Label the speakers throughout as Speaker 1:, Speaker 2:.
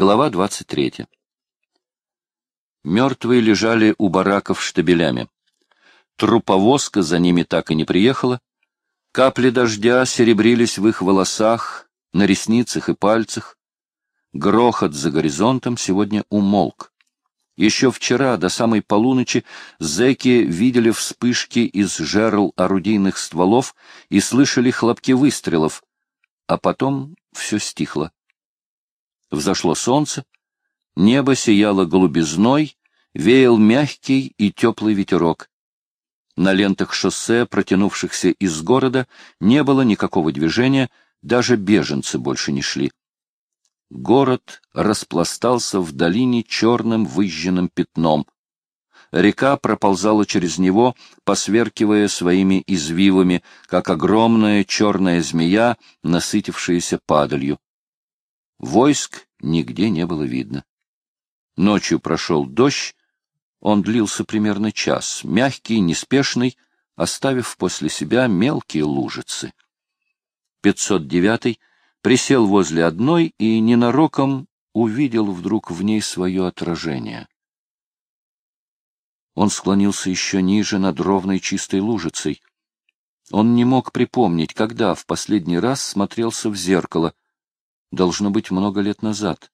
Speaker 1: Глава 23. Мертвые лежали у бараков штабелями. Труповозка за ними так и не приехала. Капли дождя серебрились в их волосах, на ресницах и пальцах. Грохот за горизонтом сегодня умолк. Еще вчера, до самой полуночи, зэки видели вспышки из жерл орудийных стволов и слышали хлопки выстрелов, а потом все стихло. Взошло солнце, небо сияло голубизной, веял мягкий и теплый ветерок. На лентах шоссе, протянувшихся из города, не было никакого движения, даже беженцы больше не шли. Город распластался в долине черным выжженным пятном. Река проползала через него, посверкивая своими извивами, как огромная черная змея, насытившаяся падалью. Войск нигде не было видно. Ночью прошел дождь, он длился примерно час, мягкий, неспешный, оставив после себя мелкие лужицы. 509 присел возле одной и ненароком увидел вдруг в ней свое отражение. Он склонился еще ниже над ровной чистой лужицей. Он не мог припомнить, когда в последний раз смотрелся в зеркало — должно быть много лет назад.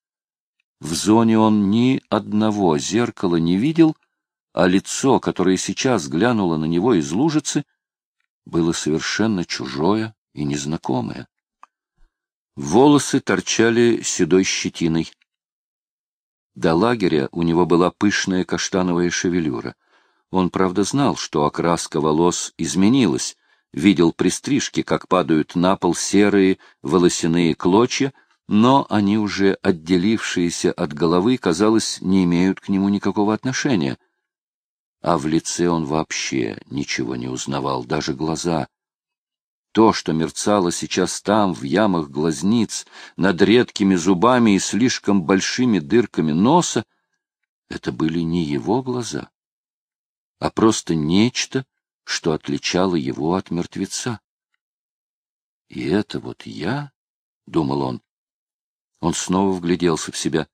Speaker 1: В зоне он ни одного зеркала не видел, а лицо, которое сейчас глянуло на него из лужицы, было совершенно чужое и незнакомое. Волосы торчали седой щетиной. До лагеря у него была пышная каштановая шевелюра. Он, правда, знал, что окраска волос изменилась, видел при стрижке, как падают на пол серые волосяные клочья, но они уже отделившиеся от головы, казалось, не имеют к нему никакого отношения. А в лице он вообще ничего не узнавал, даже глаза. То, что мерцало сейчас там, в ямах глазниц, над редкими зубами и слишком большими дырками носа, это были не его глаза, а просто нечто, что отличало его от мертвеца. И это вот я, — думал он, он снова вгляделся в себя.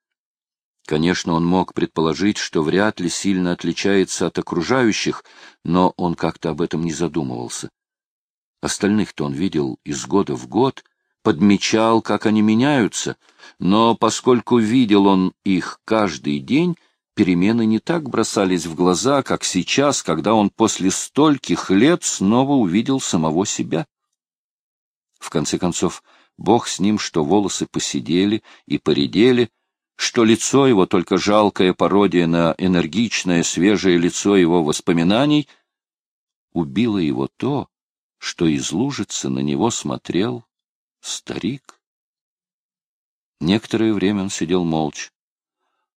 Speaker 1: Конечно, он мог предположить, что вряд ли сильно отличается от окружающих, но он как-то об этом не задумывался. Остальных-то он видел из года в год, подмечал, как они меняются, но поскольку видел он их каждый день, перемены не так бросались в глаза, как сейчас, когда он после стольких лет снова увидел самого себя. В конце концов, Бог с ним, что волосы посидели и поредели, что лицо его только жалкая пародия на энергичное, свежее лицо его воспоминаний, убило его то, что из лужицы на него смотрел старик. Некоторое время он сидел молча.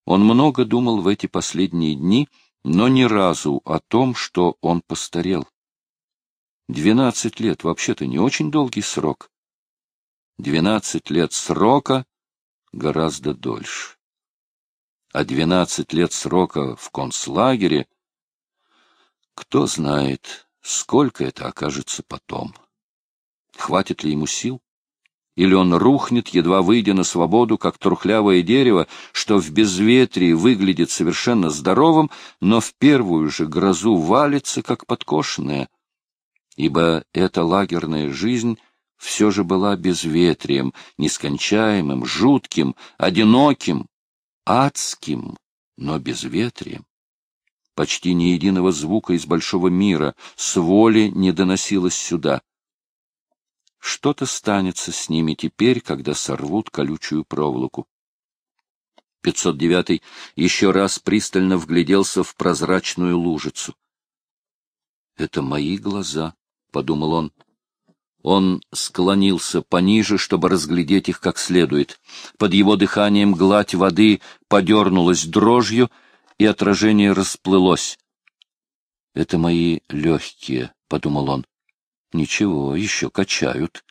Speaker 1: Он много думал в эти последние дни, но ни разу о том, что он постарел. Двенадцать лет вообще-то не очень долгий срок. Двенадцать лет срока гораздо дольше. А двенадцать лет срока в концлагере, кто знает, сколько это окажется потом. Хватит ли ему сил? Или он рухнет, едва выйдя на свободу, как трухлявое дерево, что в безветрии выглядит совершенно здоровым, но в первую же грозу валится, как подкошенное. Ибо эта лагерная жизнь — все же была безветрием, нескончаемым, жутким, одиноким, адским, но безветрием. Почти ни единого звука из большого мира с воли не доносилось сюда. Что-то станется с ними теперь, когда сорвут колючую проволоку. 509 еще раз пристально вгляделся в прозрачную лужицу. — Это мои глаза, — подумал он. Он склонился пониже, чтобы разглядеть их как следует. Под его дыханием гладь воды подернулась дрожью, и отражение расплылось. — Это мои легкие, — подумал он. — Ничего, еще качают.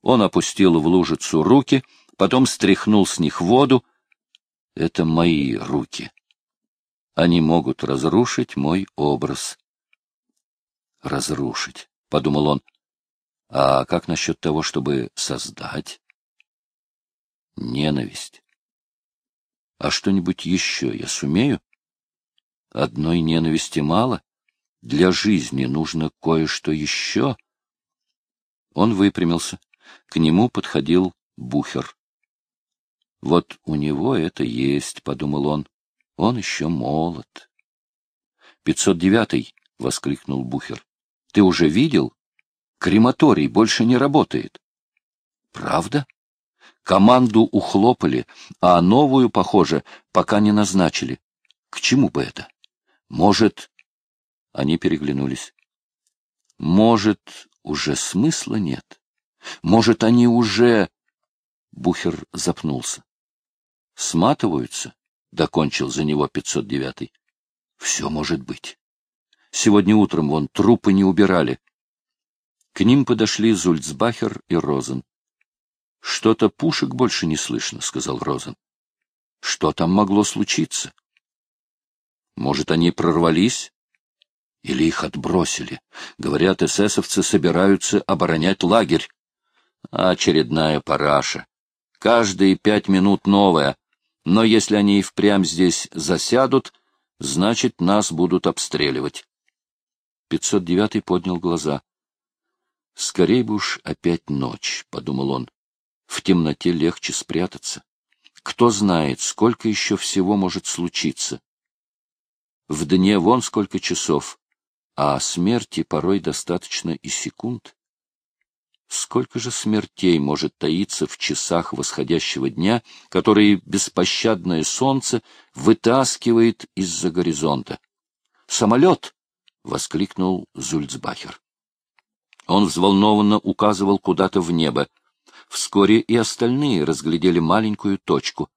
Speaker 1: Он опустил в лужицу руки, потом стряхнул с них воду. — Это мои руки. Они могут разрушить мой образ. — Разрушить, — подумал он. А как насчет того, чтобы создать? Ненависть. А что-нибудь еще я сумею? Одной ненависти мало. Для жизни нужно кое-что еще. Он выпрямился. К нему подходил Бухер. Вот у него это есть, — подумал он. Он еще молод. — Пятьсот девятый, — воскликнул Бухер. — Ты уже видел? Крематорий больше не работает. — Правда? Команду ухлопали, а новую, похоже, пока не назначили. К чему бы это? Может... Они переглянулись. Может, уже смысла нет? Может, они уже... Бухер запнулся. Сматываются? Докончил за него 509-й. Все может быть. Сегодня утром вон трупы не убирали. К ним подошли Зульцбахер и Розен. — Что-то пушек больше не слышно, — сказал Розен. — Что там могло случиться? — Может, они прорвались? Или их отбросили? Говорят, эсэсовцы собираются оборонять лагерь. Очередная параша. Каждые пять минут новая. Но если они и впрямь здесь засядут, значит, нас будут обстреливать. 509 поднял глаза. «Скорей бы уж опять ночь», — подумал он. «В темноте легче спрятаться. Кто знает, сколько еще всего может случиться. В дне вон сколько часов, а смерти порой достаточно и секунд. Сколько же смертей может таиться в часах восходящего дня, которые беспощадное солнце вытаскивает из-за горизонта? «Самолет!» — воскликнул Зульцбахер. Он взволнованно указывал куда-то в небо. Вскоре и остальные разглядели маленькую точку.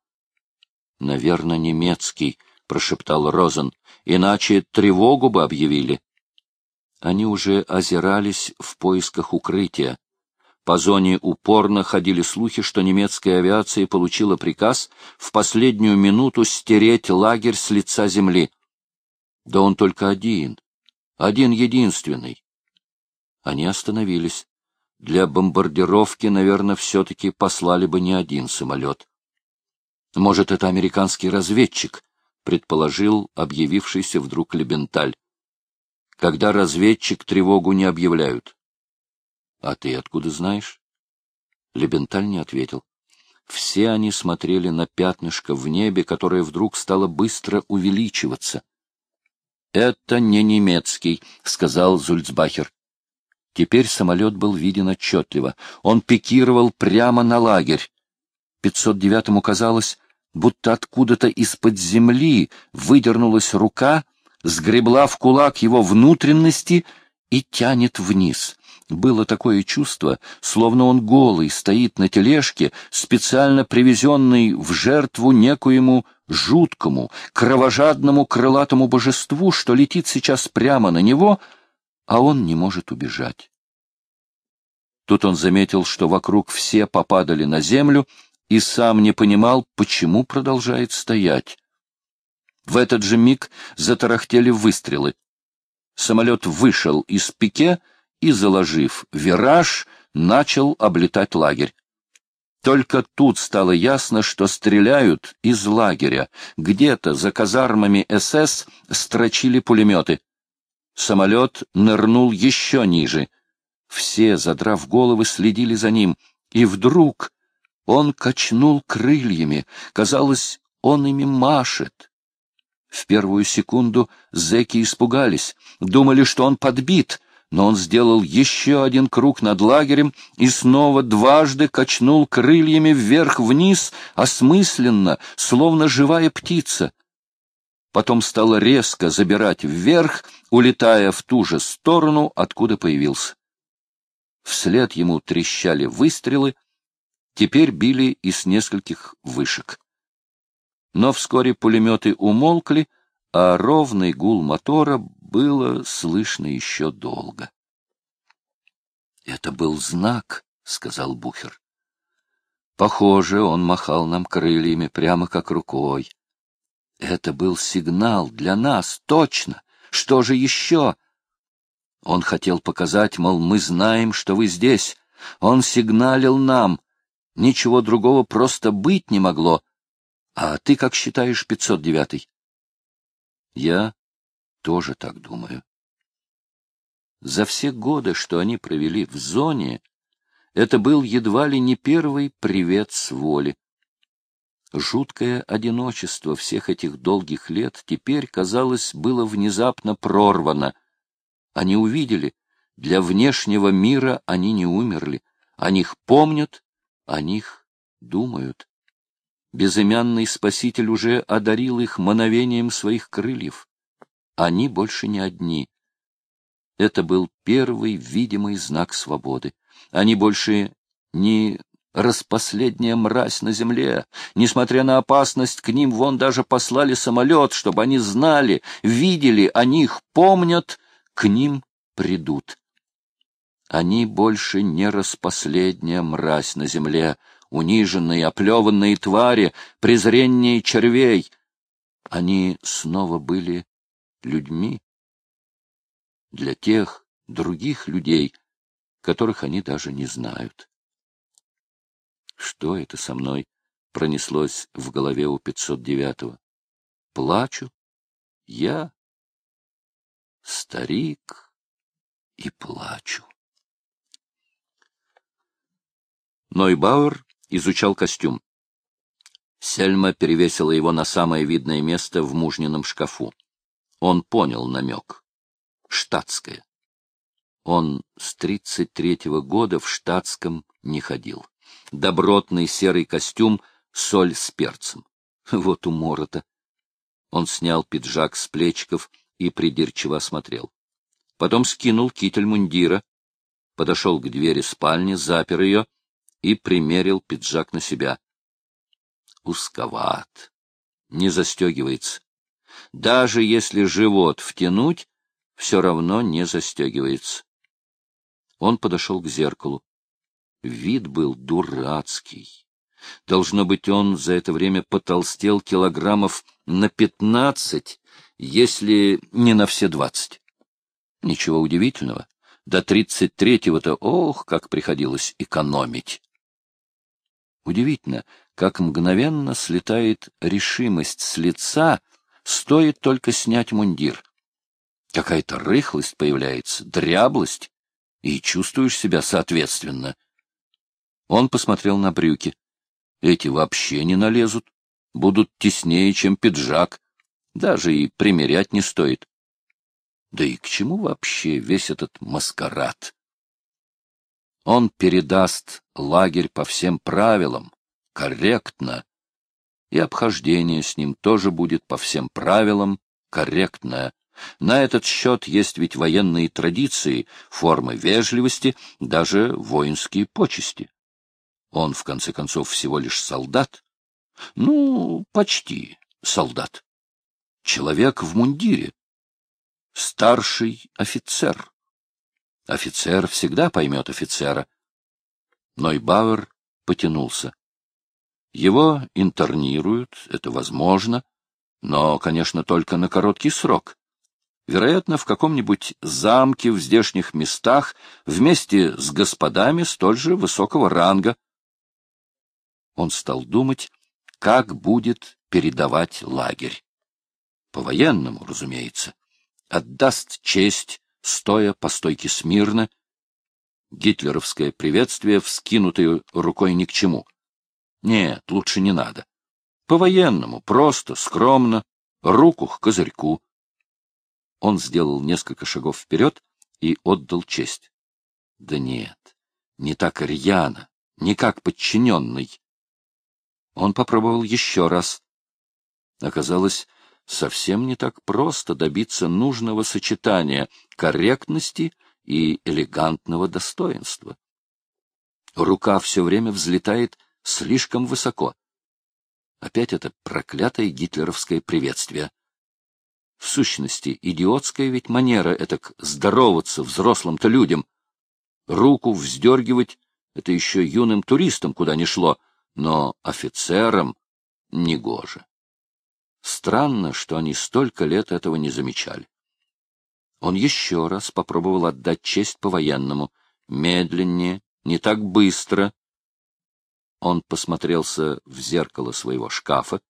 Speaker 1: — Наверное, немецкий, — прошептал Розен, — иначе тревогу бы объявили. Они уже озирались в поисках укрытия. По зоне упорно ходили слухи, что немецкая авиация получила приказ в последнюю минуту стереть лагерь с лица земли. Да он только один, один единственный. Они остановились. Для бомбардировки, наверное, все-таки послали бы не один самолет. Может, это американский разведчик, предположил объявившийся вдруг Лебенталь. Когда разведчик тревогу не объявляют. А ты откуда знаешь? Лебенталь не ответил. Все они смотрели на пятнышко в небе, которое вдруг стало быстро увеличиваться. — Это не немецкий, — сказал Зульцбахер. Теперь самолет был виден отчетливо. Он пикировал прямо на лагерь. 509-му казалось, будто откуда-то из-под земли выдернулась рука, сгребла в кулак его внутренности и тянет вниз. Было такое чувство, словно он голый стоит на тележке, специально привезенный в жертву некоему жуткому, кровожадному крылатому божеству, что летит сейчас прямо на него — а он не может убежать. Тут он заметил, что вокруг все попадали на землю, и сам не понимал, почему продолжает стоять. В этот же миг затарахтели выстрелы. Самолет вышел из пике и, заложив вираж, начал облетать лагерь. Только тут стало ясно, что стреляют из лагеря. Где-то за казармами СС строчили пулеметы. Самолет нырнул еще ниже. Все, задрав головы, следили за ним. И вдруг он качнул крыльями. Казалось, он ими машет. В первую секунду зэки испугались, думали, что он подбит, но он сделал еще один круг над лагерем и снова дважды качнул крыльями вверх-вниз, осмысленно, словно живая птица потом стал резко забирать вверх, улетая в ту же сторону, откуда появился. Вслед ему трещали выстрелы, теперь били из нескольких вышек. Но вскоре пулеметы умолкли, а ровный гул мотора было слышно еще долго. — Это был знак, — сказал Бухер. Похоже, он махал нам крыльями прямо как рукой. Это был сигнал для нас, точно. Что же еще? Он хотел показать, мол, мы знаем, что вы здесь. Он сигналил нам. Ничего другого просто быть не могло. А ты как считаешь 509-й? Я тоже так думаю. За все годы, что они провели в зоне, это был едва ли не первый привет с воли. Жуткое одиночество всех этих долгих лет теперь, казалось, было внезапно прорвано. Они увидели, для внешнего мира они не умерли, о них помнят, о них думают. Безымянный Спаситель уже одарил их мановением своих крыльев. Они больше не одни. Это был первый видимый знак свободы. Они больше не распоследняя мразь на земле. Несмотря на опасность, к ним вон даже послали самолет, чтобы они знали, видели, о них помнят, к ним придут. Они больше не распоследняя мразь на земле, униженные, оплеванные твари, презрение червей. Они снова были людьми. Для тех других людей, которых они даже не знают. Что это со мной? Пронеслось в голове у 509-го. Плачу. Я старик и плачу. Нойбауэр изучал костюм. Сельма перевесила его на самое видное место в мужнином шкафу. Он понял намек. Штатское. Он с тридцать третьего года в штатском не ходил добротный серый костюм, соль с перцем. Вот умора-то. Он снял пиджак с плечиков и придирчиво осмотрел. Потом скинул китель мундира, подошел к двери спальни, запер ее и примерил пиджак на себя. Узковат. Не застегивается. Даже если живот втянуть, все равно не застегивается. Он подошел к зеркалу. Вид был дурацкий. Должно быть, он за это время потолстел килограммов на пятнадцать, если не на все двадцать. Ничего удивительного. До тридцать третьего-то, ох, как приходилось экономить. Удивительно, как мгновенно слетает решимость с лица, стоит только снять мундир. Какая-то рыхлость появляется, дряблость, и чувствуешь себя соответственно. Он посмотрел на брюки. Эти вообще не налезут, будут теснее, чем пиджак. Даже и примерять не стоит. Да и к чему вообще весь этот маскарад? Он передаст лагерь по всем правилам, корректно, и обхождение с ним тоже будет по всем правилам, корректное. На этот счет есть ведь военные традиции, формы вежливости, даже воинские почести. Он, в конце концов, всего лишь солдат. Ну, почти солдат. Человек в мундире. Старший офицер. Офицер всегда поймет офицера. Нойбауэр потянулся. Его интернируют, это возможно, но, конечно, только на короткий срок. Вероятно, в каком-нибудь замке в здешних местах вместе с господами столь же высокого ранга, он стал думать, как будет передавать лагерь. По-военному, разумеется. Отдаст честь, стоя по стойке смирно. Гитлеровское приветствие, вскинутое рукой ни к чему. Нет, лучше не надо. По-военному, просто, скромно, руку к козырьку. Он сделал несколько шагов вперед и отдал честь. Да нет, не так рьяно, не как подчиненный. Он попробовал еще раз. Оказалось, совсем не так просто добиться нужного сочетания корректности и элегантного достоинства. Рука все время взлетает слишком высоко. Опять это проклятое гитлеровское приветствие. В сущности, идиотская ведь манера это здороваться взрослым-то людям. Руку вздергивать — это еще юным туристам куда ни шло — но офицерам негоже. Странно, что они столько лет этого не замечали. Он еще раз попробовал отдать честь по-военному, медленнее, не так быстро. Он посмотрелся в зеркало своего шкафа,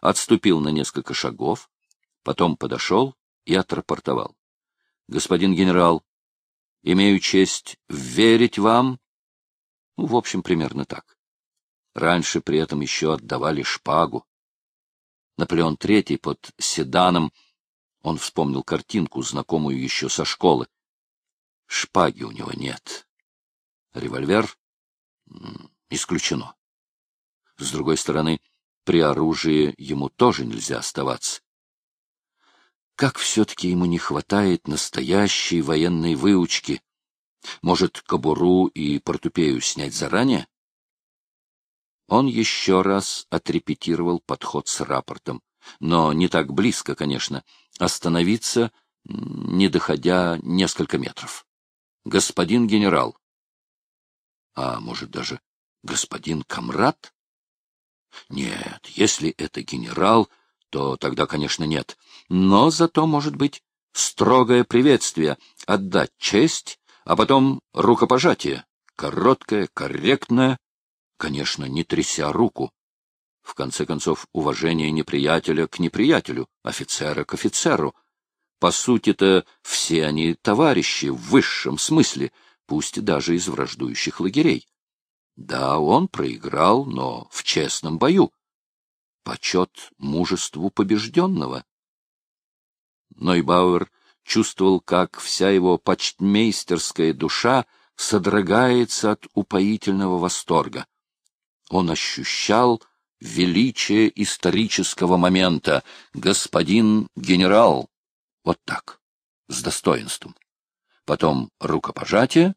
Speaker 1: отступил на несколько шагов, потом подошел и отрапортовал. — Господин генерал, имею честь верить вам. Ну, в общем, примерно так. Раньше при этом еще отдавали шпагу. Наполеон III под седаном, он вспомнил картинку, знакомую еще со школы. Шпаги у него нет. Револьвер исключено. С другой стороны, при оружии ему тоже нельзя оставаться. Как все-таки ему не хватает настоящей военной выучки? Может, кобуру и портупею снять заранее? Он еще раз отрепетировал подход с рапортом, но не так близко, конечно, остановиться, не доходя несколько метров. Господин генерал. А может, даже господин комрад? Нет, если это генерал, то тогда, конечно, нет. Но зато, может быть, строгое приветствие, отдать честь, а потом рукопожатие, короткое, корректное, конечно, не тряся руку. В конце концов, уважение неприятеля к неприятелю, офицера к офицеру. По сути-то все они товарищи в высшем смысле, пусть даже из враждующих лагерей. Да, он проиграл, но в честном бою. Почет мужеству побежденного. Нойбауэр чувствовал, как вся его почтмейстерская душа содрогается от упоительного восторга. Он ощущал величие исторического момента. Господин генерал. Вот так, с достоинством. Потом рукопожатие,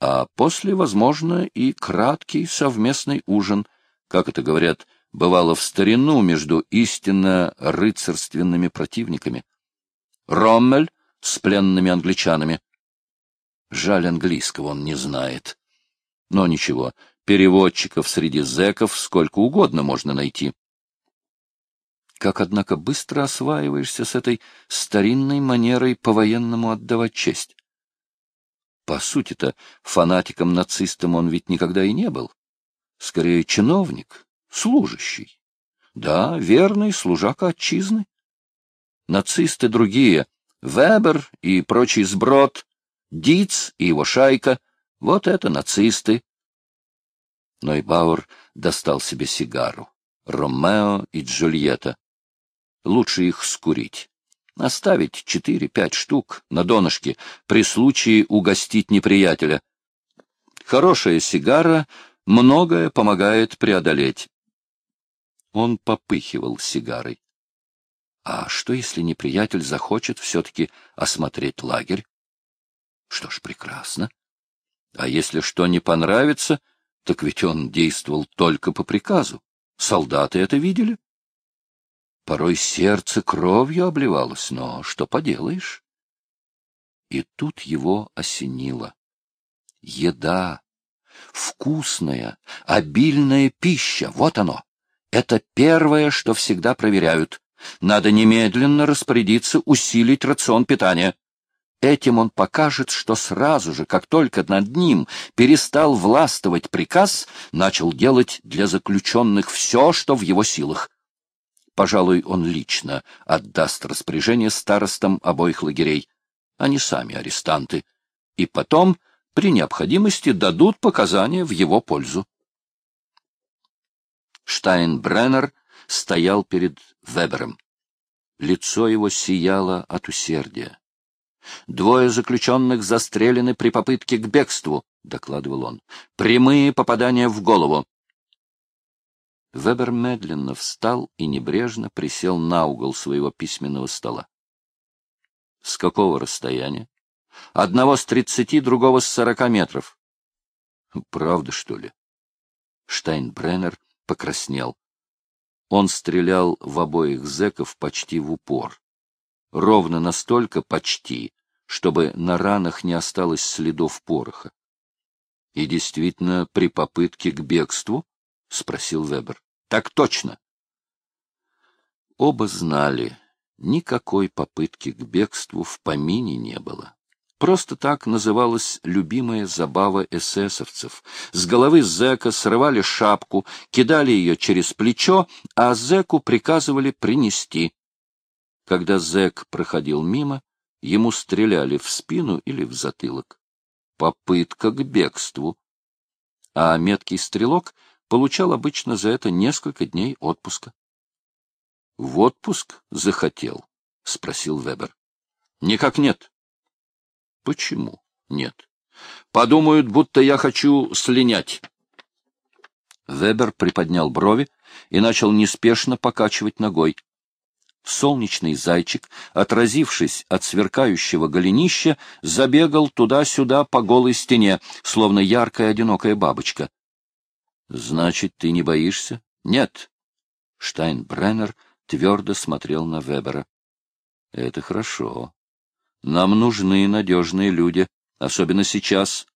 Speaker 1: а после, возможно, и краткий совместный ужин, как это говорят, бывало в старину между истинно рыцарственными противниками. Роммель с пленными англичанами. Жаль, английского он не знает. Но ничего, переводчиков среди зэков сколько угодно можно найти. Как, однако, быстро осваиваешься с этой старинной манерой по-военному отдавать честь. По сути-то, фанатиком-нацистом он ведь никогда и не был. Скорее, чиновник, служащий. Да, верный служака отчизны. Нацисты другие, Вебер и прочий сброд, Диц и его шайка — вот это нацисты. Нойбауэр достал себе сигару. Ромео и Джульетта. Лучше их скурить. Оставить четыре-пять штук на донышке, при случае угостить неприятеля. Хорошая сигара многое помогает преодолеть. Он попыхивал сигарой. А что, если неприятель захочет все-таки осмотреть лагерь? Что ж, прекрасно. А если что не понравится, так ведь он действовал только по приказу. Солдаты это видели. Порой сердце кровью обливалось, но что поделаешь? И тут его осенило. Еда, вкусная, обильная пища, вот оно. Это первое, что всегда проверяют. Надо немедленно распорядиться усилить рацион питания. Этим он покажет, что сразу же, как только над ним перестал властвовать приказ, начал делать для заключенных все, что в его силах. Пожалуй, он лично отдаст распоряжение старостам обоих лагерей. Они сами арестанты. И потом, при необходимости, дадут показания в его пользу. Штайнбреннер стоял перед Вебером. Лицо его сияло от усердия. «Двое заключенных застрелены при попытке к бегству», — докладывал он. «Прямые попадания в голову. Вебер медленно встал и небрежно присел на угол своего письменного стола. — С какого расстояния? — Одного с тридцати, другого с сорока метров. — Правда, что ли? Штайнбреннер покраснел. Он стрелял в обоих зэков почти в упор. Ровно настолько почти, чтобы на ранах не осталось следов пороха. — И действительно, при попытке к бегству — спросил Вебер. — Так точно. Оба знали, никакой попытки к бегству в помине не было. Просто так называлась любимая забава эсэсовцев. С головы зэка срывали шапку, кидали ее через плечо, а зэку приказывали принести. Когда зэк проходил мимо, ему стреляли в спину или в затылок. Попытка к бегству. А меткий стрелок получал обычно за это несколько дней отпуска. — В отпуск захотел? — спросил Вебер. — Никак нет. — Почему нет? — Подумают, будто я хочу слинять. Вебер приподнял брови и начал неспешно покачивать ногой. Солнечный зайчик, отразившись от сверкающего голенища, забегал туда-сюда по голой стене, словно яркая одинокая бабочка. — Значит, ты не боишься? — Нет. Штайнбреннер твердо смотрел на Вебера. — Это хорошо. Нам нужны надежные люди, особенно сейчас.